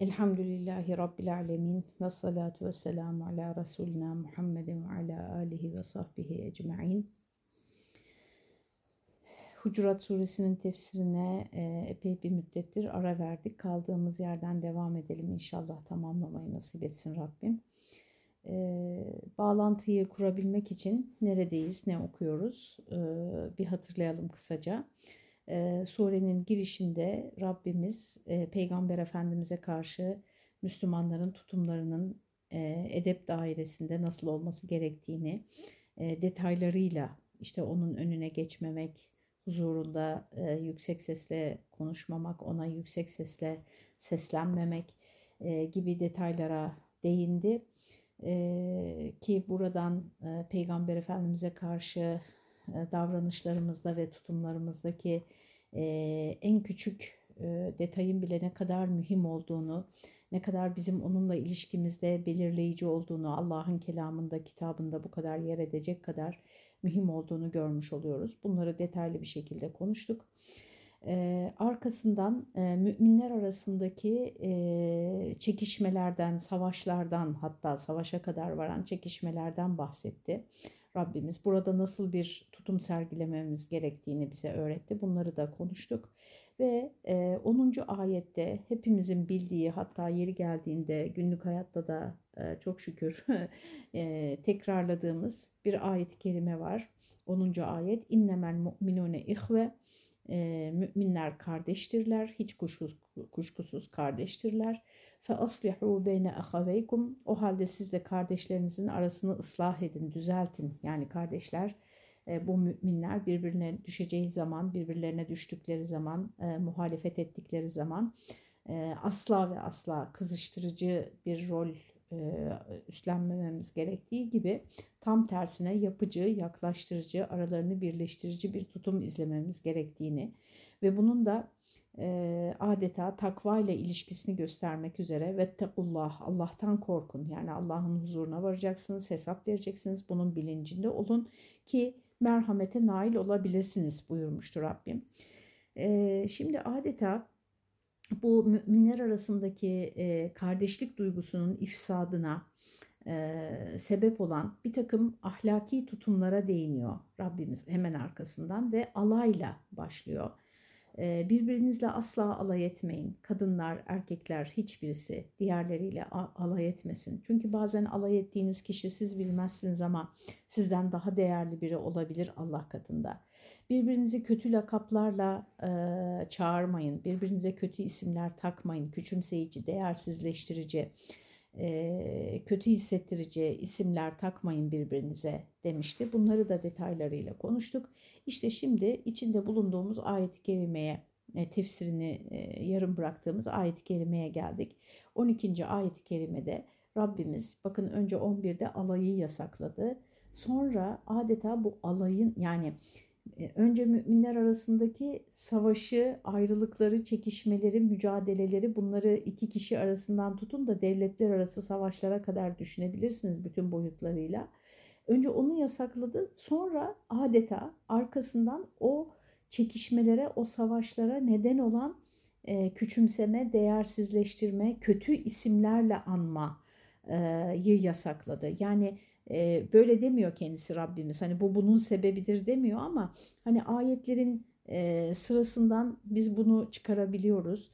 Elhamdülillahi Rabbil Alemin ve salatu ve selamu ala Resulina Muhammedin ve ala alihi ve sahbihi ecma'in. Hucurat suresinin tefsirine e, epey bir müddettir ara verdik. Kaldığımız yerden devam edelim inşallah tamamlamayı nasip etsin Rabbim. E, bağlantıyı kurabilmek için neredeyiz, ne okuyoruz e, bir hatırlayalım kısaca e, surenin girişinde Rabbimiz e, Peygamber Efendimiz'e karşı Müslümanların tutumlarının e, edep dairesinde nasıl olması gerektiğini e, detaylarıyla işte onun önüne geçmemek, huzurunda e, yüksek sesle konuşmamak, ona yüksek sesle seslenmemek e, gibi detaylara değindi. E, ki buradan e, Peygamber Efendimiz'e karşı davranışlarımızda ve tutumlarımızdaki e, en küçük e, detayın bile ne kadar mühim olduğunu, ne kadar bizim onunla ilişkimizde belirleyici olduğunu, Allah'ın kelamında, kitabında bu kadar yer edecek kadar mühim olduğunu görmüş oluyoruz. Bunları detaylı bir şekilde konuştuk. Arkasından e, müminler arasındaki e, çekişmelerden, savaşlardan hatta savaşa kadar varan çekişmelerden bahsetti. Rabbimiz burada nasıl bir tutum sergilememiz gerektiğini bize öğretti. Bunları da konuştuk. Ve e, 10. ayette hepimizin bildiği hatta yeri geldiğinde günlük hayatta da e, çok şükür e, tekrarladığımız bir ayet-i kerime var. 10. ayet innemel mu'minune ihve e, müminler kardeştirler. Hiç kuşkusuz, kuşkusuz kardeştirler. Fe aslihu beyne ahaveykum. O halde siz de kardeşlerinizin arasını ıslah edin, düzeltin. Yani kardeşler e, bu müminler birbirine düşeceği zaman, birbirlerine düştükleri zaman, e, muhalefet ettikleri zaman e, asla ve asla kızıştırıcı bir rol e, üstlenmememiz gerektiği gibi tam tersine yapıcı, yaklaştırıcı, aralarını birleştirici bir tutum izlememiz gerektiğini ve bunun da e, adeta takva ile ilişkisini göstermek üzere ve tekullah Allah'tan korkun yani Allah'ın huzuruna varacaksınız hesap vereceksiniz bunun bilincinde olun ki merhamete nail olabilirsiniz buyurmuştur Rabbim. E, şimdi adeta bu müminler arasındaki e, kardeşlik duygusunun ifsadına e, sebep olan bir takım ahlaki tutumlara değiniyor Rabbimiz hemen arkasından ve alayla başlıyor. E, birbirinizle asla alay etmeyin. Kadınlar, erkekler hiçbirisi diğerleriyle alay etmesin. Çünkü bazen alay ettiğiniz kişi siz bilmezsiniz ama sizden daha değerli biri olabilir Allah katında. Birbirinizi kötü lakaplarla e, çağırmayın. Birbirinize kötü isimler takmayın. Küçümseyici, değersizleştirici, e, kötü hissettirici isimler takmayın birbirinize demişti. Bunları da detaylarıyla konuştuk. İşte şimdi içinde bulunduğumuz ayet-i kerimeye e, tefsirini e, yarım bıraktığımız ayet-i kerimeye geldik. 12. ayet-i kerimede Rabbimiz bakın önce 11'de alayı yasakladı. Sonra adeta bu alayın yani önce müminler arasındaki savaşı, ayrılıkları, çekişmeleri, mücadeleleri bunları iki kişi arasından tutun da devletler arası savaşlara kadar düşünebilirsiniz bütün boyutlarıyla. Önce onu yasakladı sonra adeta arkasından o çekişmelere, o savaşlara neden olan e, küçümseme, değersizleştirme, kötü isimlerle anmayı yasakladı. Yani e, böyle demiyor kendisi Rabbimiz. Hani bu bunun sebebidir demiyor ama hani ayetlerin e, sırasından biz bunu çıkarabiliyoruz.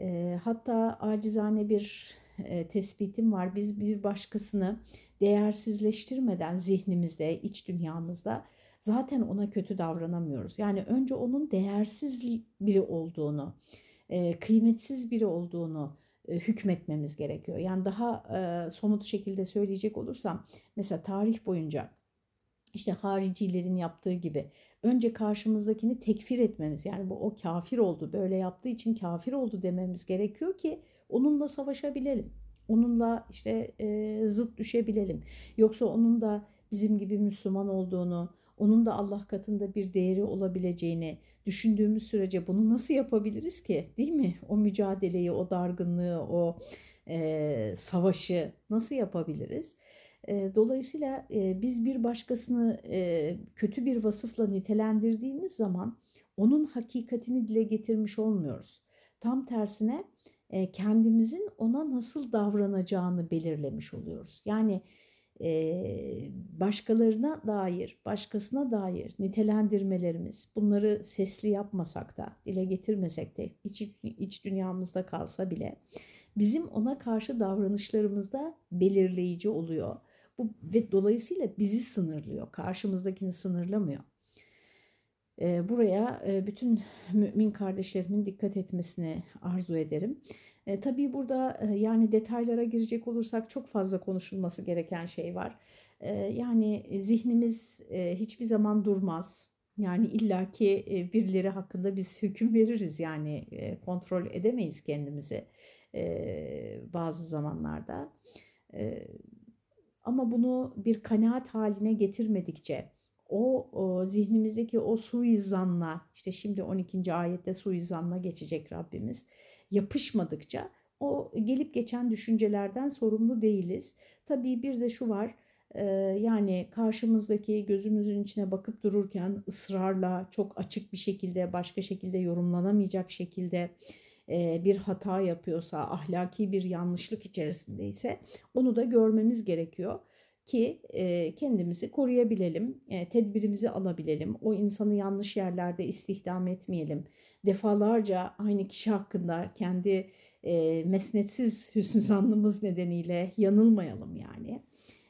E, hatta acizane bir e, tespitim var. Biz bir başkasını değersizleştirmeden zihnimizde, iç dünyamızda zaten ona kötü davranamıyoruz. Yani önce onun değersiz biri olduğunu, e, kıymetsiz biri olduğunu hükmetmemiz gerekiyor. Yani daha e, somut şekilde söyleyecek olursam mesela tarih boyunca işte haricilerin yaptığı gibi önce karşımızdakini tekfir etmemiz yani bu o kafir oldu böyle yaptığı için kafir oldu dememiz gerekiyor ki onunla savaşabilelim. Onunla işte e, zıt düşebilelim. Yoksa onun da bizim gibi Müslüman olduğunu, onun da Allah katında bir değeri olabileceğini düşündüğümüz sürece bunu nasıl yapabiliriz ki? Değil mi? O mücadeleyi, o dargınlığı, o e, savaşı nasıl yapabiliriz? E, dolayısıyla e, biz bir başkasını e, kötü bir vasıfla nitelendirdiğimiz zaman onun hakikatini dile getirmiş olmuyoruz. Tam tersine e, kendimizin ona nasıl davranacağını belirlemiş oluyoruz. Yani başkalarına dair, başkasına dair nitelendirmelerimiz, bunları sesli yapmasak da, dile getirmesek de, iç, iç dünyamızda kalsa bile bizim ona karşı davranışlarımızda belirleyici oluyor. Bu ve dolayısıyla bizi sınırlıyor, karşımızdakini sınırlamıyor. Buraya bütün mümin kardeşlerimin dikkat etmesini arzu ederim. E, tabii burada e, yani detaylara girecek olursak çok fazla konuşulması gereken şey var. E, yani zihnimiz e, hiçbir zaman durmaz. Yani illaki e, birileri hakkında biz hüküm veririz yani e, kontrol edemeyiz kendimizi e, bazı zamanlarda. E, ama bunu bir kanaat haline getirmedikçe o, o zihnimizdeki o suizanla işte şimdi 12. ayette suizanla geçecek Rabbimiz yapışmadıkça o gelip geçen düşüncelerden sorumlu değiliz. Tabii bir de şu var yani karşımızdaki gözümüzün içine bakıp dururken ısrarla çok açık bir şekilde başka şekilde yorumlanamayacak şekilde bir hata yapıyorsa ahlaki bir yanlışlık içerisindeyse onu da görmemiz gerekiyor ki kendimizi koruyabilelim, tedbirimizi alabilelim, o insanı yanlış yerlerde istihdam etmeyelim, defalarca aynı kişi hakkında kendi e, mesnetsiz hüsnü zannımız nedeniyle yanılmayalım yani.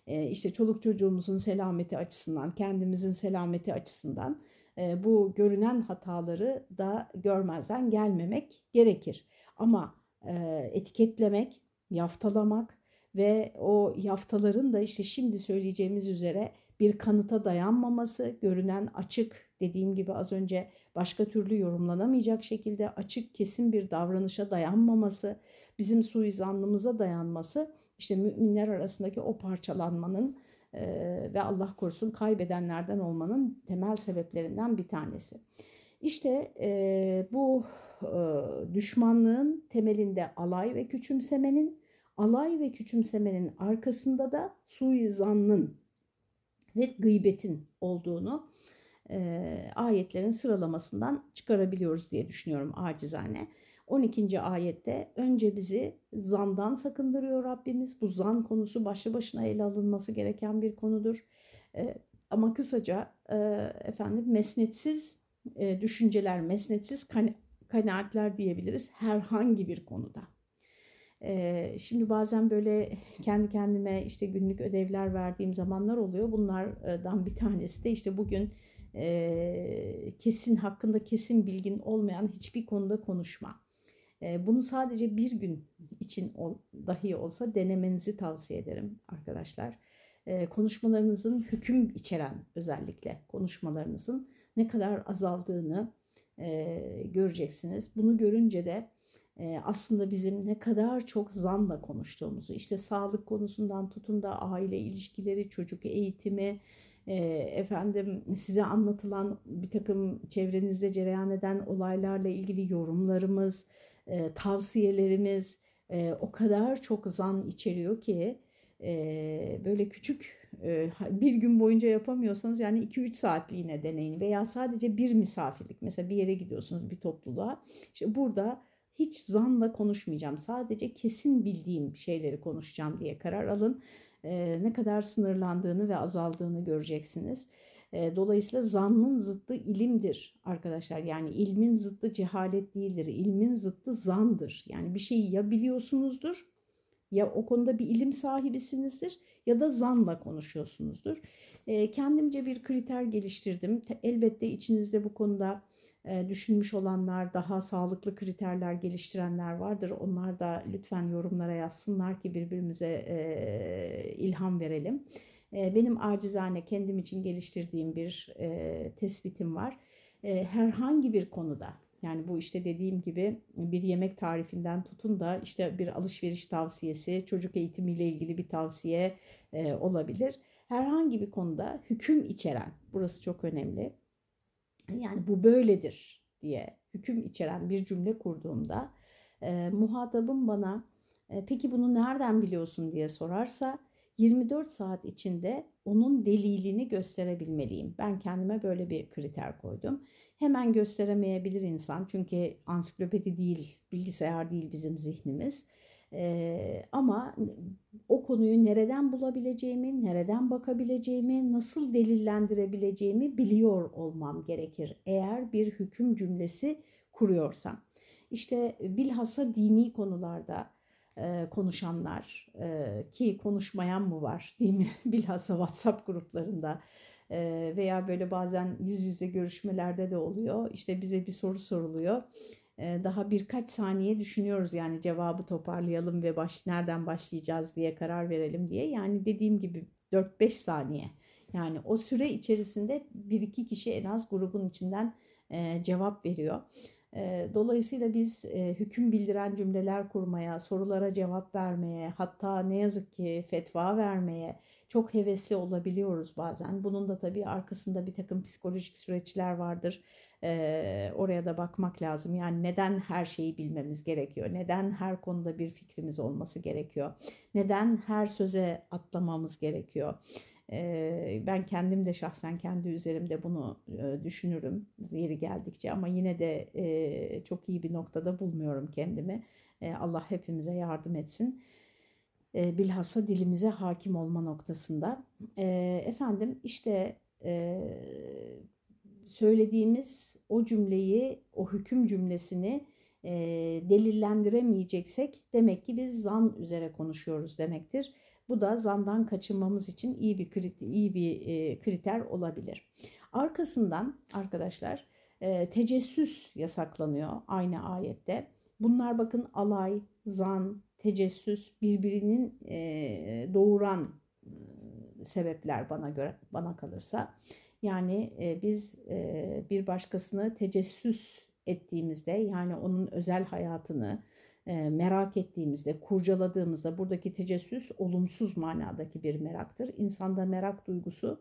E, işte çoluk çocuğumuzun selameti açısından, kendimizin selameti açısından e, bu görünen hataları da görmezden gelmemek gerekir. Ama e, etiketlemek, yaftalamak ve o yaftaların da işte şimdi söyleyeceğimiz üzere bir kanıta dayanmaması, görünen açık dediğim gibi az önce başka türlü yorumlanamayacak şekilde açık kesin bir davranışa dayanmaması, bizim suizanlımıza dayanması işte müminler arasındaki o parçalanmanın e, ve Allah korusun kaybedenlerden olmanın temel sebeplerinden bir tanesi. İşte e, bu e, düşmanlığın temelinde alay ve küçümsemenin, alay ve küçümsemenin arkasında da suizanın ve gıybetin olduğunu e, ayetlerin sıralamasından çıkarabiliyoruz diye düşünüyorum acizane. 12. ayette önce bizi zandan sakındırıyor Rabbimiz. Bu zan konusu başlı başına ele alınması gereken bir konudur. E, ama kısaca e, efendim mesnetsiz e, düşünceler, mesnetsiz kan kanaatler diyebiliriz herhangi bir konuda. Şimdi bazen böyle kendi kendime işte günlük ödevler verdiğim zamanlar oluyor. Bunlardan bir tanesi de işte bugün kesin hakkında kesin bilgin olmayan hiçbir konuda konuşma. Bunu sadece bir gün için dahi olsa denemenizi tavsiye ederim arkadaşlar. Konuşmalarınızın hüküm içeren özellikle konuşmalarınızın ne kadar azaldığını göreceksiniz. Bunu görünce de aslında bizim ne kadar çok zanla konuştuğumuzu, işte sağlık konusundan tutun da aile ilişkileri, çocuk eğitimi, efendim size anlatılan bir takım çevrenizde cereyan eden olaylarla ilgili yorumlarımız, tavsiyelerimiz o kadar çok zan içeriyor ki böyle küçük bir gün boyunca yapamıyorsanız yani 2-3 saatliğine deneyin veya sadece bir misafirlik. Mesela bir yere gidiyorsunuz bir topluluğa. İşte burada hiç zanla konuşmayacağım sadece kesin bildiğim şeyleri konuşacağım diye karar alın e, ne kadar sınırlandığını ve azaldığını göreceksiniz. E, dolayısıyla zannın zıttı ilimdir arkadaşlar. Yani ilmin zıttı cehalet değildir. İlmin zıttı zandır. Yani bir şeyi ya biliyorsunuzdur ya o konuda bir ilim sahibisinizdir ya da zanla konuşuyorsunuzdur. E, kendimce bir kriter geliştirdim. Elbette içinizde bu konuda düşünmüş olanlar, daha sağlıklı kriterler geliştirenler vardır. Onlar da lütfen yorumlara yazsınlar ki birbirimize ilham verelim. Benim acizane kendim için geliştirdiğim bir tespitim var. Herhangi bir konuda yani bu işte dediğim gibi bir yemek tarifinden tutun da işte bir alışveriş tavsiyesi, çocuk eğitimiyle ilgili bir tavsiye olabilir. Herhangi bir konuda hüküm içeren, burası çok önemli yani bu böyledir diye hüküm içeren bir cümle kurduğumda e, muhatabım bana e, peki bunu nereden biliyorsun diye sorarsa 24 saat içinde onun delilini gösterebilmeliyim. Ben kendime böyle bir kriter koydum. Hemen gösteremeyebilir insan çünkü ansiklopedi değil, bilgisayar değil bizim zihnimiz. Ama o konuyu nereden bulabileceğimi, nereden bakabileceğimi, nasıl delillendirebileceğimi biliyor olmam gerekir. Eğer bir hüküm cümlesi kuruyorsam. İşte bilhassa dini konularda konuşanlar ki konuşmayan mı var değil mi? Bilhassa WhatsApp gruplarında veya böyle bazen yüz yüze görüşmelerde de oluyor. İşte bize bir soru soruluyor. E, daha birkaç saniye düşünüyoruz yani cevabı toparlayalım ve baş, nereden başlayacağız diye karar verelim diye. Yani dediğim gibi 4-5 saniye. Yani o süre içerisinde bir iki kişi en az grubun içinden e, cevap veriyor. Dolayısıyla biz hüküm bildiren cümleler kurmaya, sorulara cevap vermeye, hatta ne yazık ki fetva vermeye çok hevesli olabiliyoruz bazen. Bunun da tabii arkasında bir takım psikolojik süreçler vardır. Oraya da bakmak lazım. Yani neden her şeyi bilmemiz gerekiyor? Neden her konuda bir fikrimiz olması gerekiyor? Neden her söze atlamamız gerekiyor? Ben kendim de şahsen kendi üzerimde bunu düşünürüm yeri geldikçe ama yine de çok iyi bir noktada bulmuyorum kendimi. Allah hepimize yardım etsin. Bilhassa dilimize hakim olma noktasında. Efendim işte söylediğimiz o cümleyi, o hüküm cümlesini delillendiremeyeceksek demek ki biz zan üzere konuşuyoruz demektir. Bu da zandan kaçınmamız için iyi bir kriter, iyi bir e, kriter olabilir. Arkasından arkadaşlar e, tecessüs yasaklanıyor aynı ayette. Bunlar bakın alay, zan, tecessüs birbirinin e, doğuran sebepler bana göre bana kalırsa. Yani biz bir başkasını tecessüs ettiğimizde yani onun özel hayatını, merak ettiğimizde, kurcaladığımızda buradaki tecessüs olumsuz manadaki bir meraktır. İnsanda merak duygusu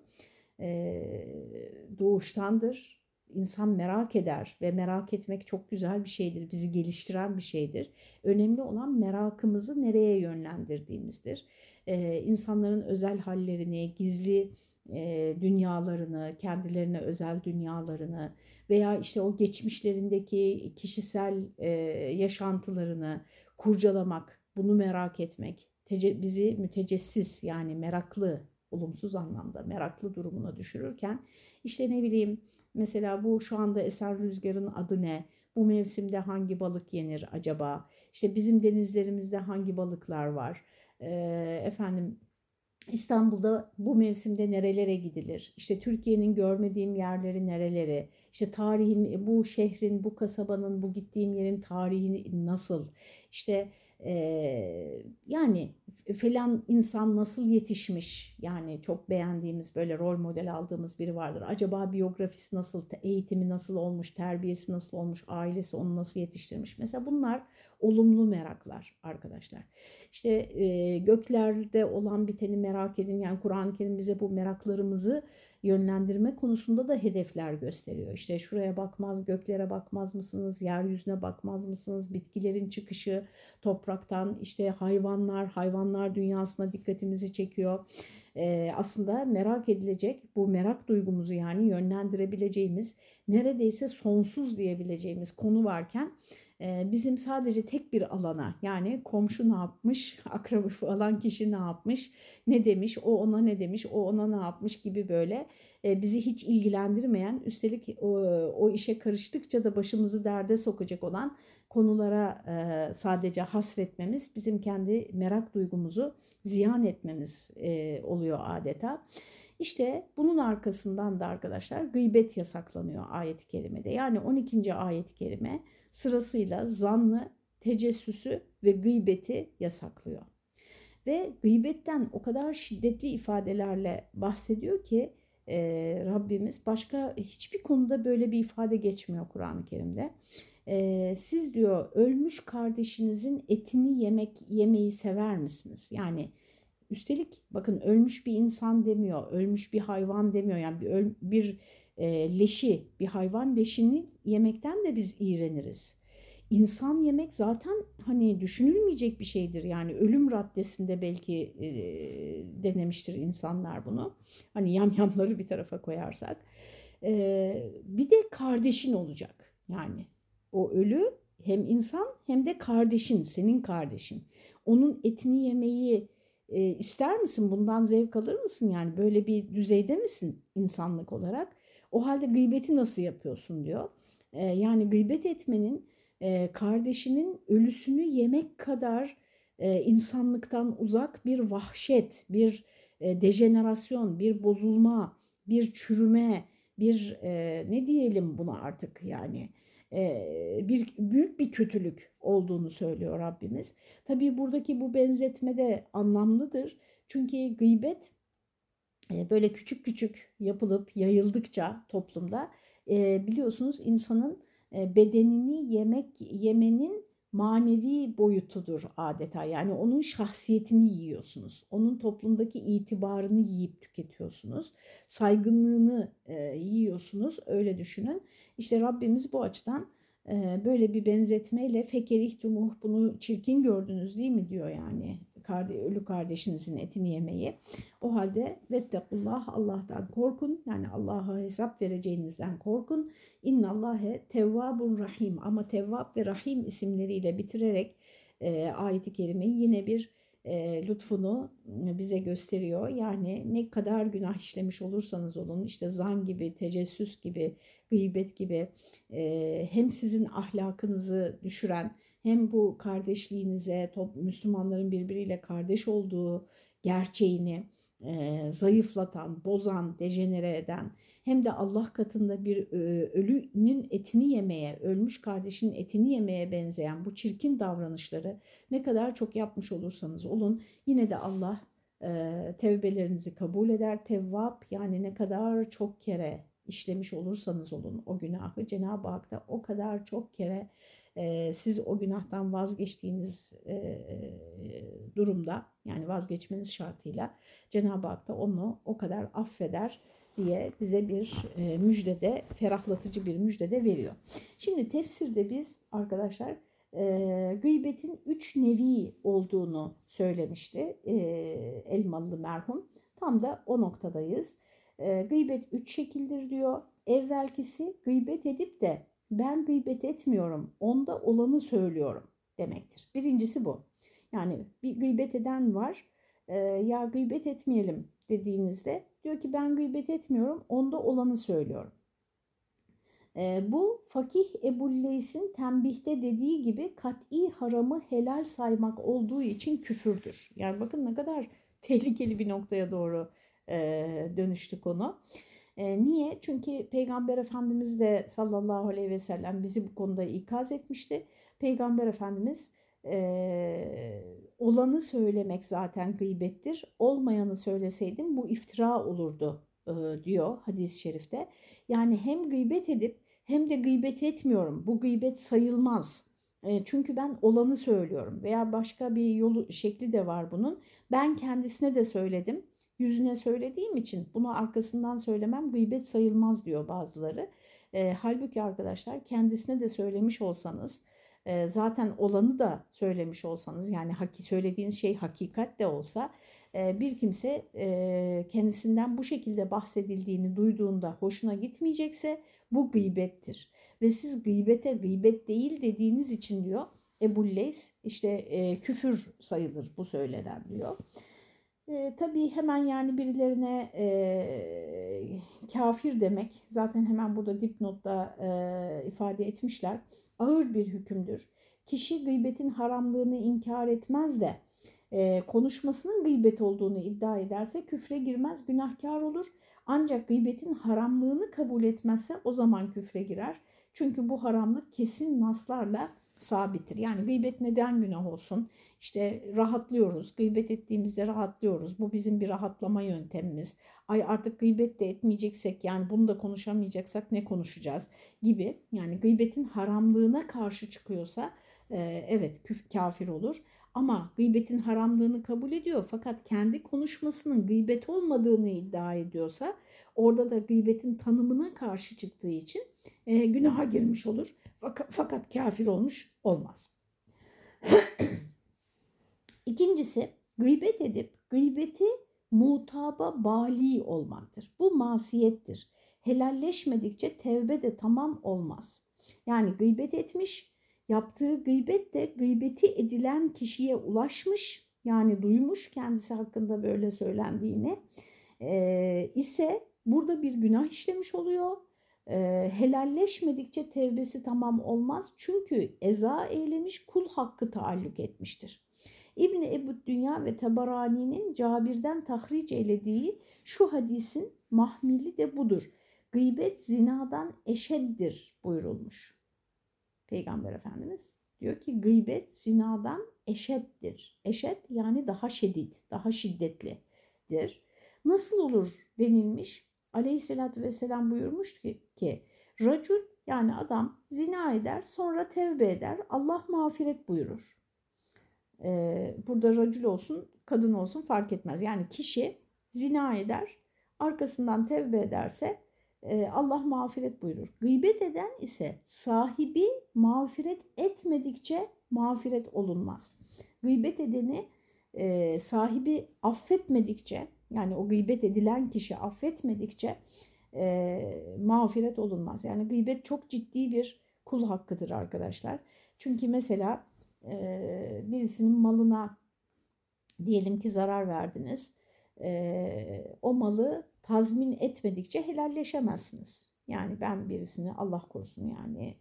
doğuştandır. İnsan merak eder ve merak etmek çok güzel bir şeydir. Bizi geliştiren bir şeydir. Önemli olan merakımızı nereye yönlendirdiğimizdir. İnsanların özel hallerini, gizli dünyalarını, kendilerine özel dünyalarını veya işte o geçmişlerindeki kişisel yaşantılarını kurcalamak, bunu merak etmek bizi mütecessis yani meraklı, olumsuz anlamda meraklı durumuna düşürürken işte ne bileyim mesela bu şu anda esen rüzgarın adı ne? Bu mevsimde hangi balık yenir acaba? İşte bizim denizlerimizde hangi balıklar var? efendim İstanbul'da bu mevsimde nerelere gidilir? İşte Türkiye'nin görmediğim yerleri nereleri? İşte tarihin, bu şehrin, bu kasabanın, bu gittiğim yerin tarihi nasıl? İşte ee, yani falan insan nasıl yetişmiş yani çok beğendiğimiz böyle rol model aldığımız biri vardır. Acaba biyografisi nasıl, eğitimi nasıl olmuş, terbiyesi nasıl olmuş, ailesi onu nasıl yetiştirmiş. Mesela bunlar olumlu meraklar arkadaşlar. İşte e, göklerde olan biteni merak edin. Yani Kur'an-ı Kerim bize bu meraklarımızı yönlendirme konusunda da hedefler gösteriyor. İşte şuraya bakmaz, göklere bakmaz mısınız, yeryüzüne bakmaz mısınız, bitkilerin çıkışı topraktan, işte hayvanlar, hayvanlar dünyasına dikkatimizi çekiyor. Ee, aslında merak edilecek bu merak duygumuzu yani yönlendirebileceğimiz neredeyse sonsuz diyebileceğimiz konu varken bizim sadece tek bir alana yani komşu ne yapmış, akrabı falan kişi ne yapmış, ne demiş, o ona ne demiş, o ona ne yapmış gibi böyle bizi hiç ilgilendirmeyen üstelik o, o işe karıştıkça da başımızı derde sokacak olan konulara sadece hasretmemiz bizim kendi merak duygumuzu ziyan etmemiz oluyor adeta. İşte bunun arkasından da arkadaşlar gıybet yasaklanıyor ayet-i kerimede. Yani 12. ayet-i kerime sırasıyla zannı, tecessüsü ve gıybeti yasaklıyor. Ve gıybetten o kadar şiddetli ifadelerle bahsediyor ki e, Rabbimiz başka hiçbir konuda böyle bir ifade geçmiyor Kur'an-ı Kerim'de. E, siz diyor ölmüş kardeşinizin etini yemek yemeyi sever misiniz? Yani üstelik bakın ölmüş bir insan demiyor, ölmüş bir hayvan demiyor. Yani bir, bir e, leşi, bir hayvan leşini yemekten de biz iğreniriz. insan yemek zaten hani düşünülmeyecek bir şeydir. Yani ölüm raddesinde belki e, denemiştir insanlar bunu. Hani yamyamları bir tarafa koyarsak. E, bir de kardeşin olacak. Yani o ölü hem insan hem de kardeşin, senin kardeşin. Onun etini yemeyi e, ister misin? Bundan zevk alır mısın? Yani böyle bir düzeyde misin insanlık olarak? O halde gıybeti nasıl yapıyorsun diyor. E, yani gıybet etmenin e, kardeşinin ölüsünü yemek kadar e, insanlıktan uzak bir vahşet, bir e, dejenerasyon, bir bozulma, bir çürüme, bir e, ne diyelim buna artık yani e, bir büyük bir kötülük olduğunu söylüyor Rabbimiz. Tabii buradaki bu benzetme de anlamlıdır. Çünkü gıybet böyle küçük küçük yapılıp yayıldıkça toplumda biliyorsunuz insanın bedenini yemek yemenin manevi boyutudur adeta. Yani onun şahsiyetini yiyorsunuz. Onun toplumdaki itibarını yiyip tüketiyorsunuz. Saygınlığını e, yiyorsunuz. Öyle düşünün. İşte Rabbimiz bu açıdan böyle bir benzetmeyle fekerihtumуh bunu çirkin gördünüz değil mi diyor yani ölü kardeşinizin etini yemeyi. O halde vettekullah Allah'tan korkun. Yani Allah'a hesap vereceğinizden korkun. İnnallâhe tevvabun rahim. Ama tevvab ve rahim isimleriyle bitirerek e, ayet-i kerimeyi yine bir e, lütfunu bize gösteriyor. Yani ne kadar günah işlemiş olursanız olun işte zan gibi, tecessüs gibi, gıybet gibi e, hem sizin ahlakınızı düşüren hem bu kardeşliğinize, top, Müslümanların birbiriyle kardeş olduğu gerçeğini e, zayıflatan, bozan, dejenere eden hem de Allah katında bir e, ölünün etini yemeye, ölmüş kardeşinin etini yemeye benzeyen bu çirkin davranışları ne kadar çok yapmış olursanız olun yine de Allah e, tevbelerinizi kabul eder. Tevvap yani ne kadar çok kere işlemiş olursanız olun o günahı Cenab-ı Hak da o kadar çok kere siz o günahtan vazgeçtiğiniz durumda yani vazgeçmeniz şartıyla Cenab-ı Hak da onu o kadar affeder diye bize bir e, müjdede, ferahlatıcı bir müjdede veriyor. Şimdi tefsirde biz arkadaşlar gıybetin üç nevi olduğunu söylemişti Elmalı merhum. Tam da o noktadayız. Gıybet üç şekildir diyor. Evvelkisi gıybet edip de ben gıybet etmiyorum, onda olanı söylüyorum demektir. Birincisi bu. Yani bir gıybet eden var, e, ya gıybet etmeyelim dediğinizde diyor ki ben gıybet etmiyorum, onda olanı söylüyorum. E, bu Fakih Ebu Leys'in tembihte dediği gibi kat'i haramı helal saymak olduğu için küfürdür. Yani bakın ne kadar tehlikeli bir noktaya doğru e, dönüştü konu. E, niye? Çünkü Peygamber Efendimiz de sallallahu aleyhi ve sellem bizi bu konuda ikaz etmişti. Peygamber Efendimiz e, olanı söylemek zaten gıybettir. Olmayanı söyleseydim bu iftira olurdu e, diyor hadis-i şerifte. Yani hem gıybet edip hem de gıybet etmiyorum. Bu gıybet sayılmaz. E, çünkü ben olanı söylüyorum veya başka bir yolu şekli de var bunun. Ben kendisine de söyledim yüzüne söylediğim için bunu arkasından söylemem gıybet sayılmaz diyor bazıları. E, halbuki arkadaşlar kendisine de söylemiş olsanız e, zaten olanı da söylemiş olsanız yani haki söylediğiniz şey hakikat de olsa e, bir kimse e, kendisinden bu şekilde bahsedildiğini duyduğunda hoşuna gitmeyecekse bu gıybettir. Ve siz gıybete gıybet değil dediğiniz için diyor Ebu Leys işte e, küfür sayılır bu söylenen diyor. E, tabii hemen yani birilerine e, kafir demek zaten hemen burada dipnotta e, ifade etmişler. Ağır bir hükümdür. Kişi gıybetin haramlığını inkar etmez de e, konuşmasının gıybet olduğunu iddia ederse küfre girmez, günahkar olur. Ancak gıybetin haramlığını kabul etmezse o zaman küfre girer. Çünkü bu haramlık kesin naslarla sabittir. Yani gıybet neden günah olsun? İşte rahatlıyoruz. Gıybet ettiğimizde rahatlıyoruz. Bu bizim bir rahatlama yöntemimiz. Ay artık gıybet de etmeyeceksek yani bunu da konuşamayacaksak ne konuşacağız gibi. Yani gıybetin haramlığına karşı çıkıyorsa e, evet küf kafir olur. Ama gıybetin haramlığını kabul ediyor fakat kendi konuşmasının gıybet olmadığını iddia ediyorsa orada da gıybetin tanımına karşı çıktığı için e, günaha girmiş olur. Fakat kafir olmuş olmaz. İkincisi gıybet edip gıybeti mutaba bali olmaktır. Bu masiyettir. Helalleşmedikçe tevbe de tamam olmaz. Yani gıybet etmiş, yaptığı gıybet de gıybeti edilen kişiye ulaşmış, yani duymuş kendisi hakkında böyle söylendiğini e, ise burada bir günah işlemiş oluyor. E, helalleşmedikçe tevbesi tamam olmaz. Çünkü eza eylemiş kul hakkı taalluk etmiştir. İbni Ebu Dünya ve Tabarani'nin Cabir'den tahric eylediği şu hadisin mahmili de budur. Gıybet zinadan eşeddir buyurulmuş. Peygamber Efendimiz diyor ki gıybet zinadan eşettir. Eşet yani daha şiddet, daha şiddetlidir. Nasıl olur denilmiş? Aleyhissalatü vesselam buyurmuş ki, ki racül yani adam zina eder sonra tevbe eder Allah mağfiret buyurur. Ee, burada racül olsun kadın olsun fark etmez. Yani kişi zina eder arkasından tevbe ederse e, Allah mağfiret buyurur. Gıybet eden ise sahibi mağfiret etmedikçe mağfiret olunmaz. Gıybet edeni e, sahibi affetmedikçe yani o gıybet edilen kişi affetmedikçe e, mağfiret olunmaz. Yani gıybet çok ciddi bir kul hakkıdır arkadaşlar. Çünkü mesela e, birisinin malına diyelim ki zarar verdiniz. E, o malı tazmin etmedikçe helalleşemezsiniz. Yani ben birisini Allah korusun yani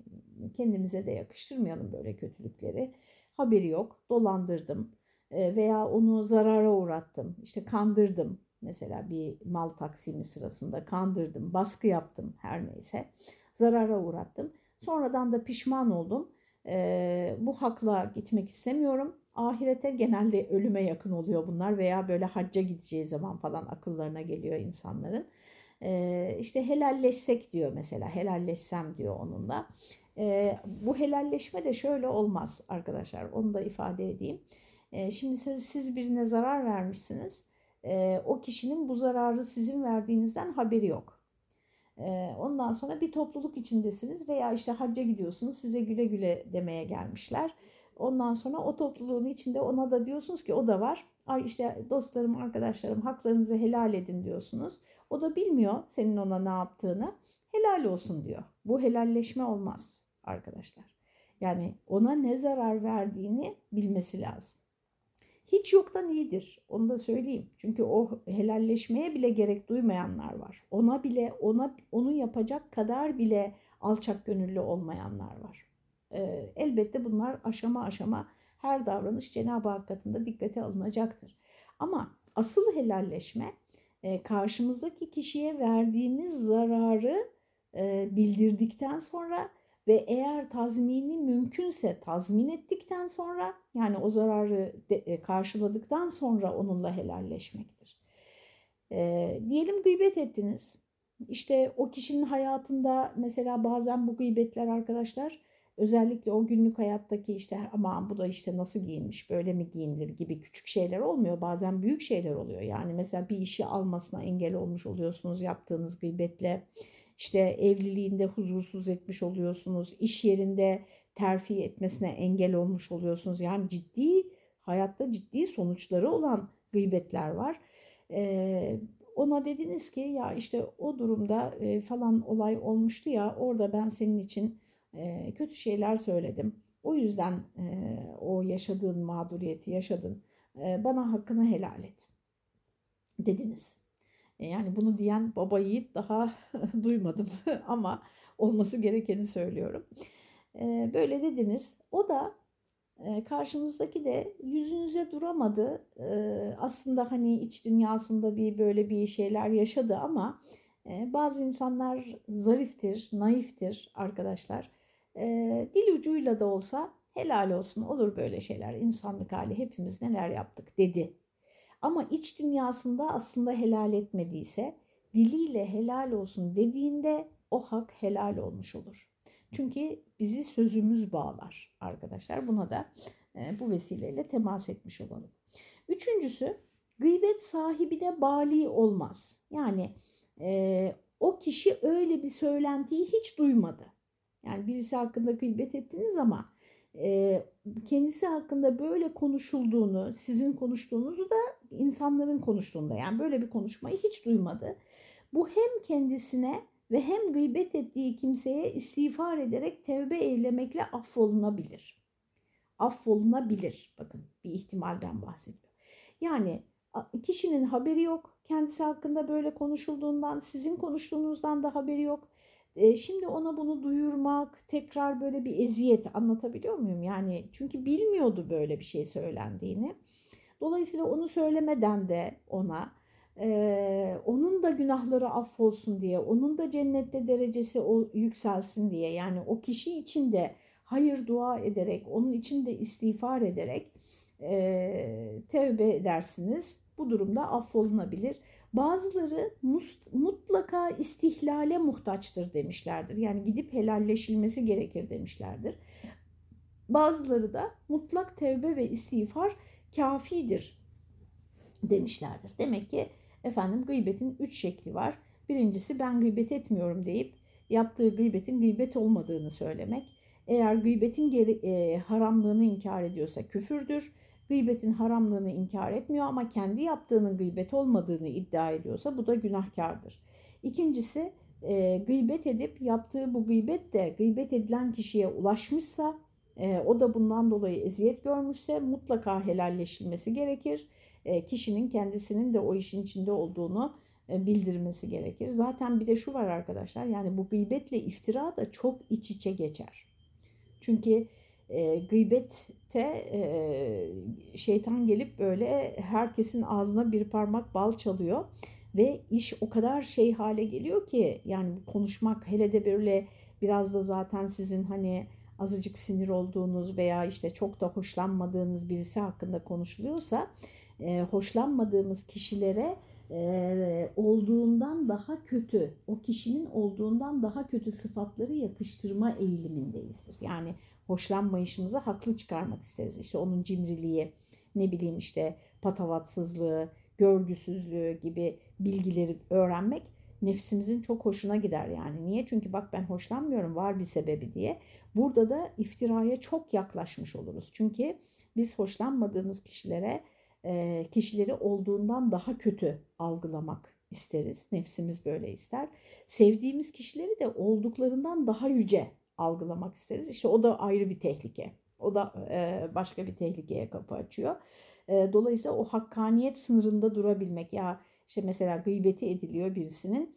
kendimize de yakıştırmayalım böyle kötülükleri. Haberi yok, dolandırdım veya onu zarara uğrattım, işte kandırdım. Mesela bir mal taksimi sırasında kandırdım, baskı yaptım her neyse. Zarara uğrattım. Sonradan da pişman oldum. Bu hakla gitmek istemiyorum. Ahirete genelde ölüme yakın oluyor bunlar veya böyle hacca gideceği zaman falan akıllarına geliyor insanların. İşte helalleşsek diyor mesela helalleşsem diyor onunla. Bu helalleşme de şöyle olmaz arkadaşlar onu da ifade edeyim. Şimdi siz, siz birine zarar vermişsiniz. O kişinin bu zararı sizin verdiğinizden haberi yok. Ondan sonra bir topluluk içindesiniz veya işte hacca gidiyorsunuz size güle güle demeye gelmişler. Ondan sonra o topluluğun içinde ona da diyorsunuz ki o da var. Ay işte dostlarım, arkadaşlarım haklarınızı helal edin diyorsunuz. O da bilmiyor senin ona ne yaptığını. Helal olsun diyor. Bu helalleşme olmaz arkadaşlar. Yani ona ne zarar verdiğini bilmesi lazım. Hiç yoktan iyidir. Onu da söyleyeyim. Çünkü o helalleşmeye bile gerek duymayanlar var. Ona bile ona onu yapacak kadar bile alçak gönüllü olmayanlar var. Ee, elbette bunlar aşama aşama her davranış Cenab-ı Hak katında dikkate alınacaktır. Ama asıl helalleşme e, karşımızdaki kişiye verdiğimiz zararı e, bildirdikten sonra ve eğer tazmini mümkünse tazmin ettikten sonra yani o zararı de, e, karşıladıktan sonra onunla helalleşmektir. E, diyelim gıybet ettiniz. İşte o kişinin hayatında mesela bazen bu gıybetler arkadaşlar özellikle o günlük hayattaki işte aman bu da işte nasıl giyinmiş böyle mi giyinilir gibi küçük şeyler olmuyor. Bazen büyük şeyler oluyor. Yani mesela bir işi almasına engel olmuş oluyorsunuz yaptığınız gıybetle işte evliliğinde huzursuz etmiş oluyorsunuz, iş yerinde terfi etmesine engel olmuş oluyorsunuz. Yani ciddi hayatta ciddi sonuçları olan gıybetler var. Ee, ona dediniz ki ya işte o durumda e, falan olay olmuştu ya orada ben senin için e, kötü şeyler söyledim. O yüzden e, o yaşadığın mağduriyeti yaşadın. E, bana hakkını helal et dediniz. E, yani bunu diyen baba yiğit daha duymadım ama olması gerekeni söylüyorum. E, böyle dediniz. O da e, karşınızdaki de yüzünüze duramadı. Aslında hani iç dünyasında bir böyle bir şeyler yaşadı ama bazı insanlar zariftir, naiftir arkadaşlar. Dil ucuyla da olsa helal olsun olur böyle şeyler. İnsanlık hali hepimiz neler yaptık dedi ama iç dünyasında aslında helal etmediyse diliyle helal olsun dediğinde o hak helal olmuş olur. Çünkü bizi sözümüz bağlar arkadaşlar. Buna da e, bu vesileyle temas etmiş olalım. Üçüncüsü gıybet sahibine bali olmaz. Yani e, o kişi öyle bir söylentiyi hiç duymadı. Yani birisi hakkında gıybet ettiniz ama kendisi hakkında böyle konuşulduğunu, sizin konuştuğunuzu da insanların konuştuğunda yani böyle bir konuşmayı hiç duymadı. Bu hem kendisine ve hem gıybet ettiği kimseye istiğfar ederek tevbe eylemekle affolunabilir. Affolunabilir. Bakın bir ihtimalden bahsediyor. Yani kişinin haberi yok. Kendisi hakkında böyle konuşulduğundan, sizin konuştuğunuzdan da haberi yok. E, şimdi ona bunu duyurmak, tekrar böyle bir eziyet anlatabiliyor muyum? Yani çünkü bilmiyordu böyle bir şey söylendiğini. Dolayısıyla onu söylemeden de ona ee, onun da günahları affolsun diye, onun da cennette derecesi o, yükselsin diye yani o kişi için de hayır dua ederek, onun için de istiğfar ederek e, tevbe edersiniz. Bu durumda affolunabilir. Bazıları mutlaka istihlale muhtaçtır demişlerdir. Yani gidip helalleşilmesi gerekir demişlerdir. Bazıları da mutlak tevbe ve istiğfar kafidir demişlerdir. Demek ki efendim gıybetin üç şekli var. Birincisi ben gıybet etmiyorum deyip yaptığı gıybetin gıybet olmadığını söylemek. Eğer gıybetin geri, e, haramlığını inkar ediyorsa küfürdür. Gıybetin haramlığını inkar etmiyor ama kendi yaptığının gıybet olmadığını iddia ediyorsa bu da günahkardır. İkincisi e, gıybet edip yaptığı bu gıybet de gıybet edilen kişiye ulaşmışsa e, o da bundan dolayı eziyet görmüşse mutlaka helalleşilmesi gerekir. E, kişinin kendisinin de o işin içinde olduğunu e, bildirmesi gerekir. Zaten bir de şu var arkadaşlar yani bu gıybetle iftira da çok iç içe geçer. Çünkü e, gıybette e, şeytan gelip böyle herkesin ağzına bir parmak bal çalıyor ve iş o kadar şey hale geliyor ki yani konuşmak hele de böyle biraz da zaten sizin hani azıcık sinir olduğunuz veya işte çok da hoşlanmadığınız birisi hakkında konuşuluyorsa e, hoşlanmadığımız kişilere olduğundan daha kötü, o kişinin olduğundan daha kötü sıfatları yakıştırma eğilimindeyizdir. Yani hoşlanmayışımızı haklı çıkarmak isteriz. İşte onun cimriliği, ne bileyim işte patavatsızlığı, görgüsüzlüğü gibi bilgileri öğrenmek nefsimizin çok hoşuna gider yani. Niye? Çünkü bak ben hoşlanmıyorum var bir sebebi diye. Burada da iftiraya çok yaklaşmış oluruz. Çünkü biz hoşlanmadığımız kişilere kişileri olduğundan daha kötü algılamak isteriz. Nefsimiz böyle ister. Sevdiğimiz kişileri de olduklarından daha yüce algılamak isteriz. İşte o da ayrı bir tehlike. O da başka bir tehlikeye kapı açıyor. Dolayısıyla o hakkaniyet sınırında durabilmek. Ya işte mesela gıybeti ediliyor birisinin.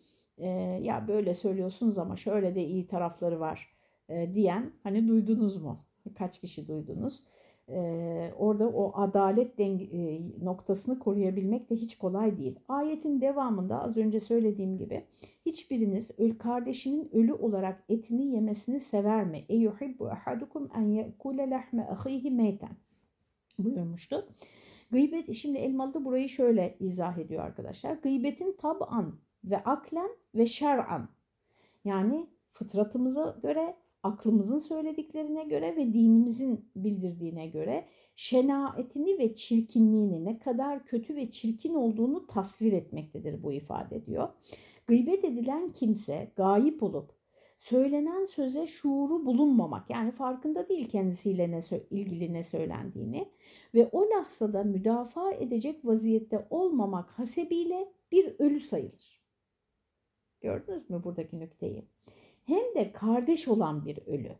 Ya böyle söylüyorsunuz ama şöyle de iyi tarafları var diyen hani duydunuz mu? Kaç kişi duydunuz? E, orada o adalet denge, e, noktasını koruyabilmek de hiç kolay değil. Ayetin devamında az önce söylediğim gibi hiçbiriniz öl kardeşinin ölü olarak etini yemesini sever mi? Eyuhibbu ahadukum en yekule lahme ahihi meyten buyurmuştu. Gıybet şimdi Elmalı burayı şöyle izah ediyor arkadaşlar. Gıybetin tab'an ve aklen ve şer'an yani fıtratımıza göre aklımızın söylediklerine göre ve dinimizin bildirdiğine göre şenaetini ve çirkinliğini ne kadar kötü ve çirkin olduğunu tasvir etmektedir bu ifade diyor. Gıybet edilen kimse gayip olup söylenen söze şuuru bulunmamak yani farkında değil kendisiyle ne ilgili ne söylendiğini ve o lahzada müdafaa edecek vaziyette olmamak hasebiyle bir ölü sayılır. Gördünüz mü buradaki nükteyi? Hem de kardeş olan bir ölü.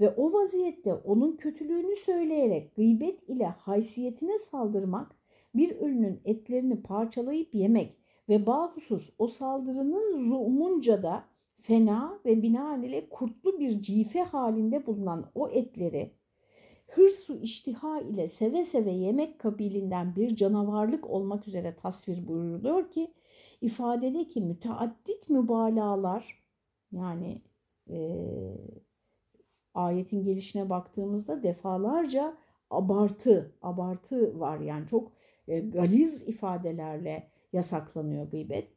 Ve o vaziyette onun kötülüğünü söyleyerek gıybet ile haysiyetine saldırmak, bir ölünün etlerini parçalayıp yemek ve bahusus o saldırının zumunca da fena ve binaenaleyh kurtlu bir cife halinde bulunan o etleri hırsu iştiha ile seve seve yemek kabilinden bir canavarlık olmak üzere tasvir buyuruluyor ki ifadedeki müteaddit mübalağalar yani e, ayetin gelişine baktığımızda defalarca abartı, abartı var. Yani çok e, galiz ifadelerle yasaklanıyor gıybet.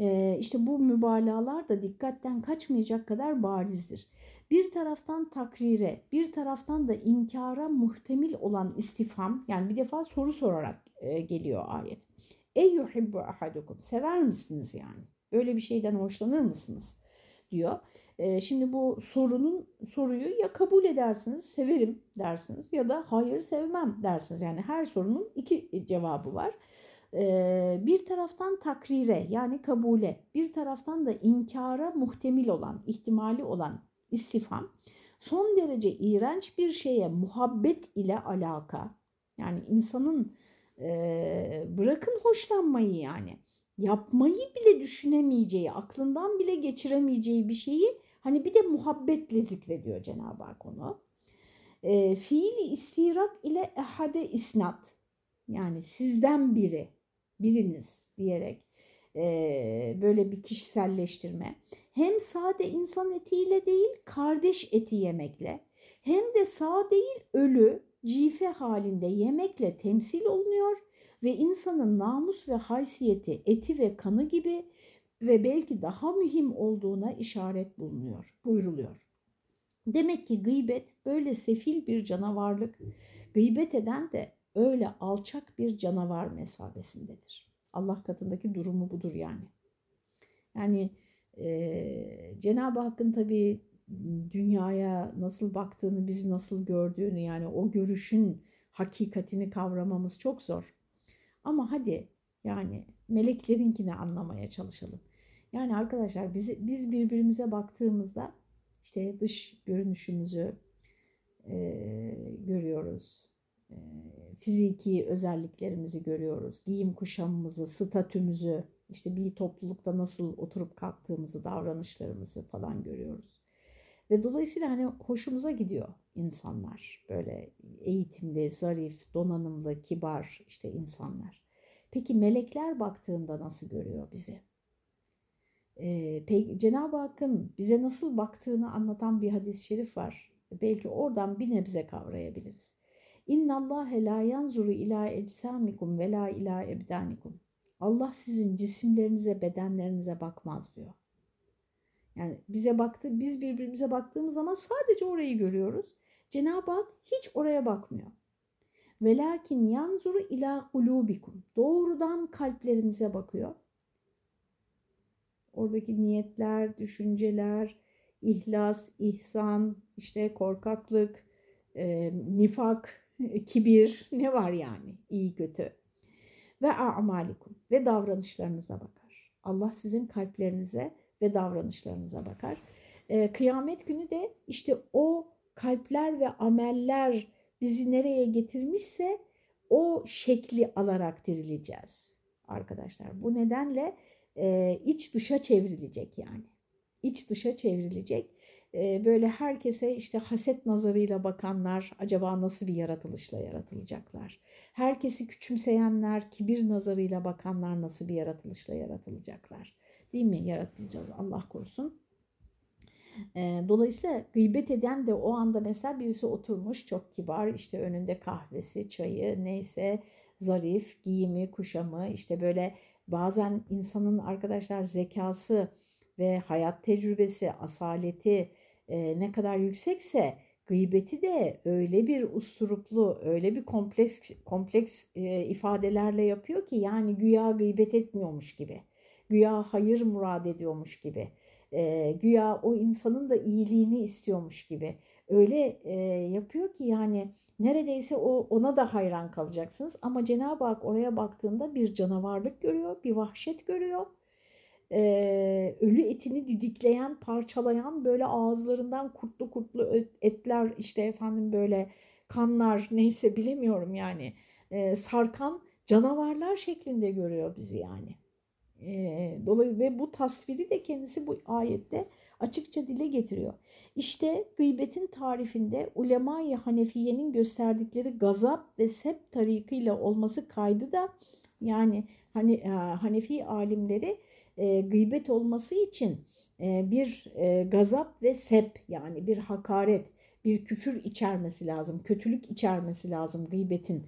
E, işte bu mübalağalar da dikkatten kaçmayacak kadar barizdir. Bir taraftan takrire, bir taraftan da inkara muhtemil olan istifham, yani bir defa soru sorarak e, geliyor ayet. Ey yuhibbu ahadukum, sever misiniz yani? Böyle bir şeyden hoşlanır mısınız? Diyor. E, şimdi bu sorunun soruyu ya kabul edersiniz, severim dersiniz ya da hayır sevmem dersiniz. Yani her sorunun iki cevabı var. E, bir taraftan takrire yani kabule, bir taraftan da inkara muhtemil olan, ihtimali olan istifam son derece iğrenç bir şeye muhabbet ile alaka. Yani insanın e, bırakın hoşlanmayı yani yapmayı bile düşünemeyeceği, aklından bile geçiremeyeceği bir şeyi hani bir de muhabbetle zikrediyor Cenab-ı Hak onu. E, fiili istirak ile ehade isnat yani sizden biri, biriniz diyerek e, böyle bir kişiselleştirme. Hem sade insan etiyle değil kardeş eti yemekle hem de sağ değil ölü cife halinde yemekle temsil olunuyor ve insanın namus ve haysiyeti eti ve kanı gibi ve belki daha mühim olduğuna işaret bulunuyor, buyruluyor. Demek ki gıybet böyle sefil bir canavarlık, gıybet eden de öyle alçak bir canavar mesabesindedir. Allah katındaki durumu budur yani. Yani e, Cenab-ı Hakk'ın tabii dünyaya nasıl baktığını, bizi nasıl gördüğünü yani o görüşün hakikatini kavramamız çok zor. Ama hadi yani meleklerinkini anlamaya çalışalım. Yani arkadaşlar biz, biz birbirimize baktığımızda işte dış görünüşümüzü e, görüyoruz. E, fiziki özelliklerimizi görüyoruz. Giyim kuşamımızı, statümüzü, işte bir toplulukta nasıl oturup kalktığımızı, davranışlarımızı falan görüyoruz. Ve dolayısıyla hani hoşumuza gidiyor insanlar. Böyle eğitimli, zarif, donanımlı, kibar işte insanlar. Peki melekler baktığında nasıl görüyor bizi? Ee, Cenab-ı Hakk'ın bize nasıl baktığını anlatan bir hadis-i şerif var. Belki oradan bir nebze kavrayabiliriz. İnna Allah la yanzuru ila eczamikum ve la ila. Allah sizin cisimlerinize, bedenlerinize bakmaz diyor. Yani bize baktı, biz birbirimize baktığımız zaman sadece orayı görüyoruz. Cenab-ı Hak hiç oraya bakmıyor. Velakin yanzuru ila kulubikum. Doğrudan kalplerinize bakıyor. Oradaki niyetler, düşünceler, ihlas, ihsan, işte korkaklık, e, nifak, kibir ne var yani iyi kötü. Ve a'malikum ve davranışlarınıza bakar. Allah sizin kalplerinize ve davranışlarınıza bakar. E, kıyamet günü de işte o kalpler ve ameller bizi nereye getirmişse o şekli alarak dirileceğiz arkadaşlar. Bu nedenle e, iç dışa çevrilecek yani. İç dışa çevrilecek. E, böyle herkese işte haset nazarıyla bakanlar acaba nasıl bir yaratılışla yaratılacaklar? Herkesi küçümseyenler, kibir nazarıyla bakanlar nasıl bir yaratılışla yaratılacaklar? Değil mi? Yaratılacağız Allah korusun. Dolayısıyla gıybet eden de o anda mesela birisi oturmuş çok kibar işte önünde kahvesi, çayı neyse zarif giyimi, kuşamı işte böyle bazen insanın arkadaşlar zekası ve hayat tecrübesi, asaleti e, ne kadar yüksekse gıybeti de öyle bir usturuplu, öyle bir kompleks kompleks e, ifadelerle yapıyor ki yani güya gıybet etmiyormuş gibi. Güya hayır murad ediyormuş gibi e, güya o insanın da iyiliğini istiyormuş gibi öyle e, yapıyor ki yani neredeyse o ona da hayran kalacaksınız ama Cenab-ı Hak oraya baktığında bir canavarlık görüyor, bir vahşet görüyor. Ee, ölü etini didikleyen, parçalayan böyle ağızlarından kurtlu kurtlu etler işte efendim böyle kanlar neyse bilemiyorum yani ee, sarkan canavarlar şeklinde görüyor bizi yani. E, dolayı ve bu tasviri de kendisi bu ayette açıkça dile getiriyor. İşte gıybetin tarifinde ulema-i Hanefiye'nin gösterdikleri gazap ve sep tarikıyla olması kaydı da yani hani Hanefi alimleri e, gıybet olması için e, bir e, gazap ve sep yani bir hakaret, bir küfür içermesi lazım, kötülük içermesi lazım gıybetin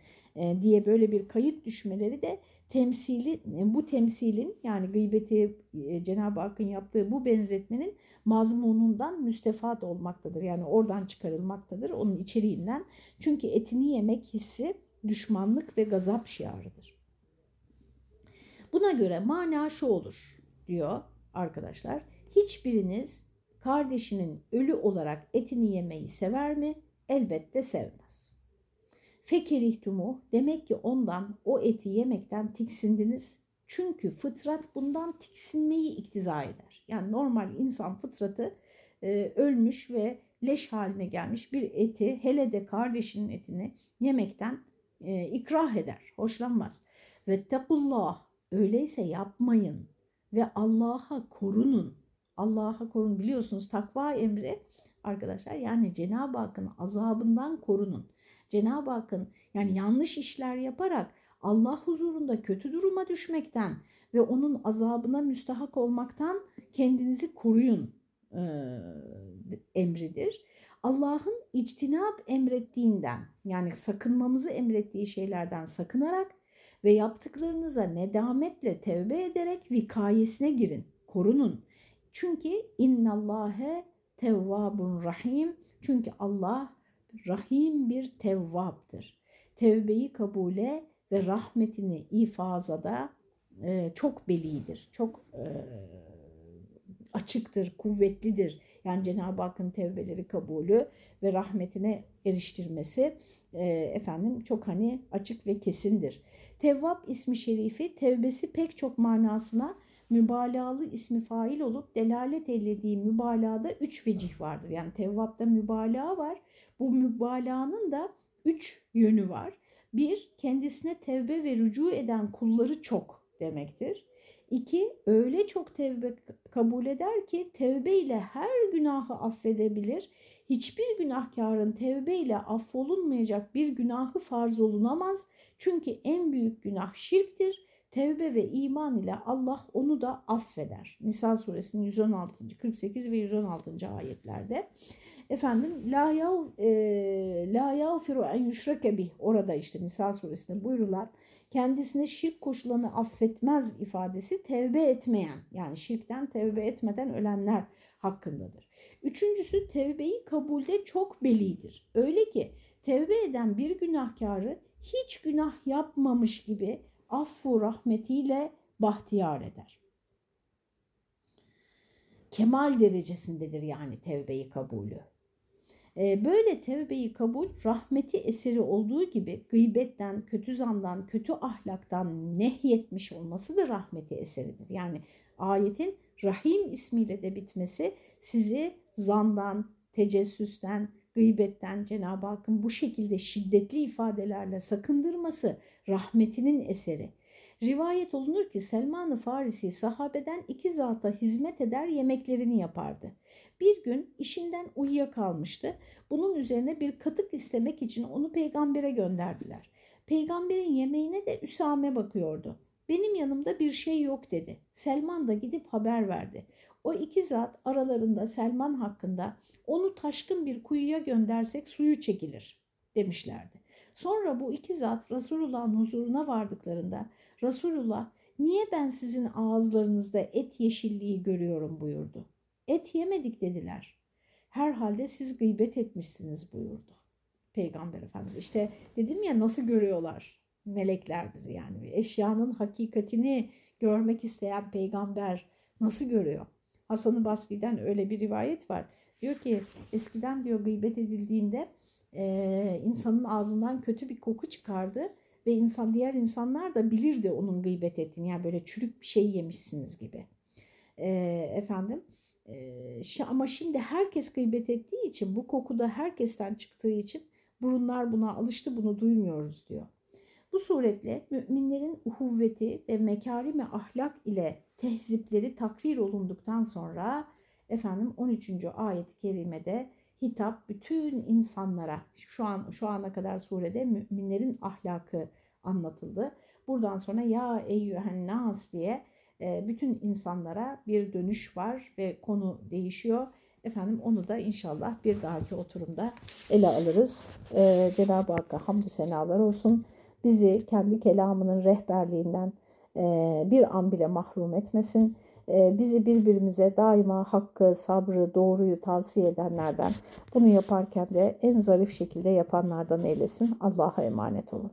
diye böyle bir kayıt düşmeleri de temsili bu temsilin yani gıybeti e, Cenab-ı Hakk'ın yaptığı bu benzetmenin mazmunundan müstefat olmaktadır. Yani oradan çıkarılmaktadır onun içeriğinden. Çünkü etini yemek hissi düşmanlık ve gazap şiarıdır. Buna göre mana şu olur diyor arkadaşlar. Hiçbiriniz kardeşinin ölü olarak etini yemeyi sever mi? Elbette sevmez. Fekirihtumu demek ki ondan o eti yemekten tiksindiniz. Çünkü fıtrat bundan tiksinmeyi iktiza eder. Yani normal insan fıtratı e, ölmüş ve leş haline gelmiş bir eti hele de kardeşinin etini yemekten e, ikrah eder, hoşlanmaz. Ve tekullah öyleyse yapmayın ve Allah'a korunun. Allah'a korun biliyorsunuz takva emri arkadaşlar yani Cenab-ı Hakk'ın azabından korunun. Cenab-ı Hakk'ın yani yanlış işler yaparak Allah huzurunda kötü duruma düşmekten ve onun azabına müstahak olmaktan kendinizi koruyun e, emridir. Allah'ın içtinap emrettiğinden yani sakınmamızı emrettiği şeylerden sakınarak ve yaptıklarınıza nedametle tevbe ederek vikayesine girin, korunun. Çünkü innallâhe tevvabun rahim. Çünkü Allah rahim bir tevvaptır. Tevbeyi kabule ve rahmetini ifazada e, çok belidir, çok e, açıktır, kuvvetlidir. Yani Cenab-ı Hakk'ın tevbeleri kabulü ve rahmetine eriştirmesi e, efendim çok hani açık ve kesindir. Tevvab ismi şerifi tevbesi pek çok manasına mübalağalı ismi fail olup delalet ellediği mübalağada üç vecih vardır. Yani tevvapta mübalağa var. Bu mübalağanın da üç yönü var. Bir, kendisine tevbe ve rücu eden kulları çok demektir. İki, öyle çok tevbe kabul eder ki tevbe ile her günahı affedebilir. Hiçbir günahkarın tevbe ile affolunmayacak bir günahı farz olunamaz. Çünkü en büyük günah şirktir. Tevbe ve iman ile Allah onu da affeder. Nisa suresinin 116. 48 ve 116. ayetlerde. Efendim la yav e, la yağfiru en yüşreke bih orada işte Nisa suresinde buyurulan kendisine şirk koşulanı affetmez ifadesi tevbe etmeyen yani şirkten tevbe etmeden ölenler hakkındadır. Üçüncüsü tevbeyi kabulde çok belidir. Öyle ki tevbe eden bir günahkarı hiç günah yapmamış gibi affu rahmetiyle bahtiyar eder. Kemal derecesindedir yani tevbeyi kabulü. Ee, böyle tevbeyi kabul rahmeti eseri olduğu gibi gıybetten, kötü zandan, kötü ahlaktan nehyetmiş olması da rahmeti eseridir. Yani ayetin Rahim ismiyle de bitmesi sizi zandan, tecessüsten, gıybetten Cenab-ı Hakk'ın bu şekilde şiddetli ifadelerle sakındırması rahmetinin eseri. Rivayet olunur ki Selman-ı Farisi sahabeden iki zata hizmet eder yemeklerini yapardı. Bir gün işinden uyuyakalmıştı. Bunun üzerine bir katık istemek için onu peygambere gönderdiler. Peygamberin yemeğine de Üsame bakıyordu. Benim yanımda bir şey yok dedi. Selman da gidip haber verdi. O iki zat aralarında Selman hakkında onu taşkın bir kuyuya göndersek suyu çekilir demişlerdi. Sonra bu iki zat Resulullah'ın huzuruna vardıklarında Resulullah niye ben sizin ağızlarınızda et yeşilliği görüyorum buyurdu. Et yemedik dediler. Herhalde siz gıybet etmişsiniz buyurdu. Peygamber Efendimiz işte dedim ya nasıl görüyorlar melekler bizi yani eşyanın hakikatini görmek isteyen peygamber nasıl görüyor? Hasan-ı Basri'den öyle bir rivayet var. Diyor ki eskiden diyor gıybet edildiğinde e, insanın ağzından kötü bir koku çıkardı ve insan diğer insanlar da bilirdi onun gıybet ettiğini. Yani böyle çürük bir şey yemişsiniz gibi. E, efendim e, ama şimdi herkes gıybet ettiği için bu koku da herkesten çıktığı için burunlar buna alıştı bunu duymuyoruz diyor. Bu suretle müminlerin uhuvveti ve mekarimi ahlak ile tehzipleri takvir olunduktan sonra efendim 13. ayet-i kerimede hitap bütün insanlara şu an şu ana kadar surede müminlerin ahlakı anlatıldı. Buradan sonra ya eyyühen nas diye e, bütün insanlara bir dönüş var ve konu değişiyor. Efendim onu da inşallah bir dahaki oturumda ele alırız. Ee, Cenab-ı Hakk'a hamdü senalar olsun. Bizi kendi kelamının rehberliğinden bir an bile mahrum etmesin. Bizi birbirimize daima hakkı, sabrı, doğruyu tavsiye edenlerden, bunu yaparken de en zarif şekilde yapanlardan eylesin. Allah'a emanet olun.